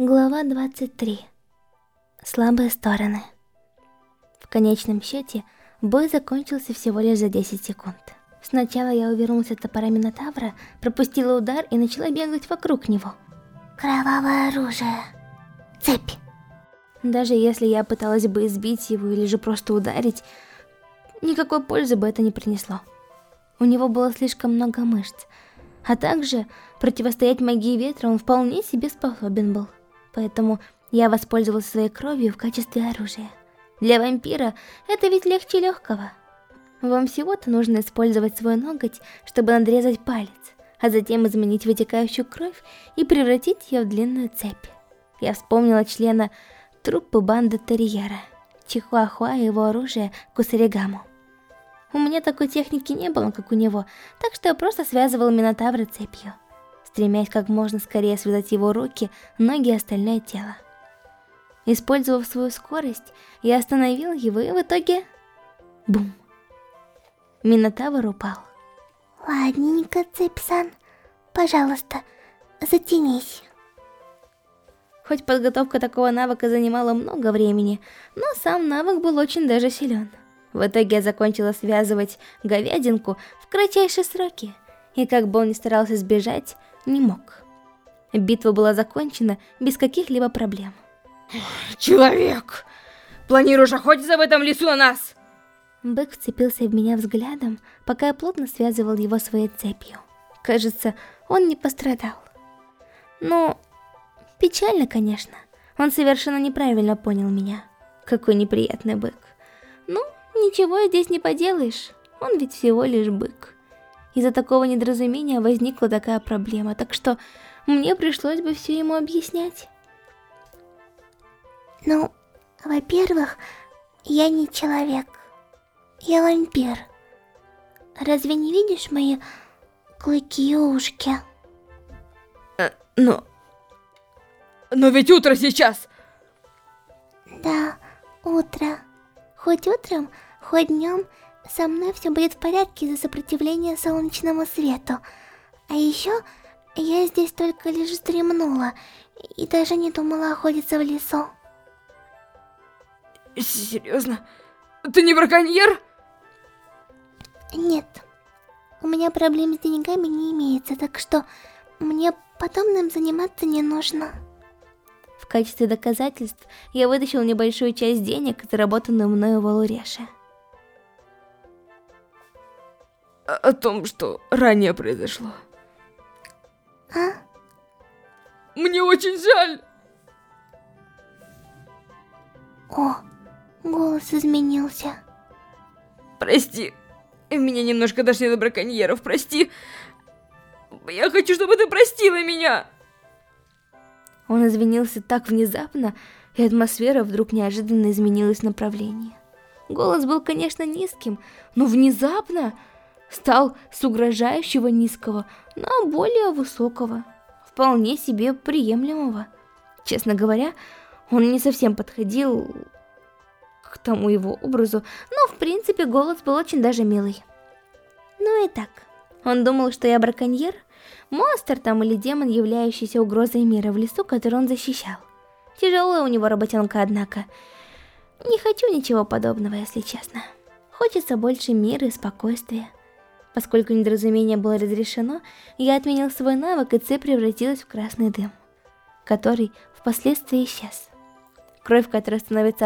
Глава 23. Слабые стороны. В конечном счете, бой закончился всего лишь за 10 секунд. Сначала я увернулся от топора Минотавра, пропустила удар и начала бегать вокруг него. Кровавое оружие. Цепь. Даже если я пыталась бы избить его или же просто ударить, никакой пользы бы это не принесло. У него было слишком много мышц, а также противостоять магии ветра он вполне себе способен был поэтому я воспользовалась своей кровью в качестве оружия. Для вампира это ведь легче легкого. Вам всего-то нужно использовать свой ноготь, чтобы надрезать палец, а затем изменить вытекающую кровь и превратить ее в длинную цепь. Я вспомнила члена труппы банды Терьера, Чихуахуа и его оружие Кусаригаму. У меня такой техники не было, как у него, так что я просто связывала Минотавра цепью стремясь как можно скорее связать его руки, ноги и остальное тело. Использовав свою скорость, я остановил его и в итоге... Бум! Минотавр упал. Ладненько, Цепсан. Пожалуйста, затянись. Хоть подготовка такого навыка занимала много времени, но сам навык был очень даже силен. В итоге я закончила связывать говядинку в кратчайшие сроки, и как бы он ни старался сбежать, не мог. Битва была закончена без каких-либо проблем. Человек! Планируешь охотиться в этом лесу на нас? Бык вцепился в меня взглядом, пока я плотно связывал его своей цепью. Кажется, он не пострадал. Ну, печально, конечно. Он совершенно неправильно понял меня. Какой неприятный бык. Ну, ничего здесь не поделаешь. Он ведь всего лишь бык. Из-за такого недоразумения возникла такая проблема, так что мне пришлось бы все ему объяснять. Ну, во-первых, я не человек. Я вампир. Разве не видишь мои клыки и ушки? Э, но... Но ведь утро сейчас! Да, утро. Хоть утром, хоть днем со мной все будет в порядке из-за сопротивления солнечному свету. А еще я здесь только лишь стремнула и даже не думала охотиться в лесу. Серьезно? Ты не браконьер? Нет. У меня проблем с деньгами не имеется, так что мне подобным заниматься не нужно. В качестве доказательств я вытащил небольшую часть денег, заработанную мною в Алуреше. О том, что ранее произошло. А? Мне очень жаль. О, голос изменился. Прости, меня немножко дошло до браконьеров, прости. Я хочу, чтобы ты простила меня. Он извинился так внезапно, и атмосфера вдруг неожиданно изменилась в направлении. Голос был, конечно, низким, но внезапно стал с угрожающего низкого на более высокого, вполне себе приемлемого. Честно говоря, он не совсем подходил к тому его образу, но в принципе голос был очень даже милый. Ну и так, он думал, что я браконьер, монстр там или демон, являющийся угрозой мира в лесу, который он защищал. Тяжелая у него работенка, однако. Не хочу ничего подобного, если честно. Хочется больше мира и спокойствия. Поскольку недоразумение было разрешено, я отменил свой навык, и цепь превратилась в красный дым, который впоследствии исчез. Кровь, которая становится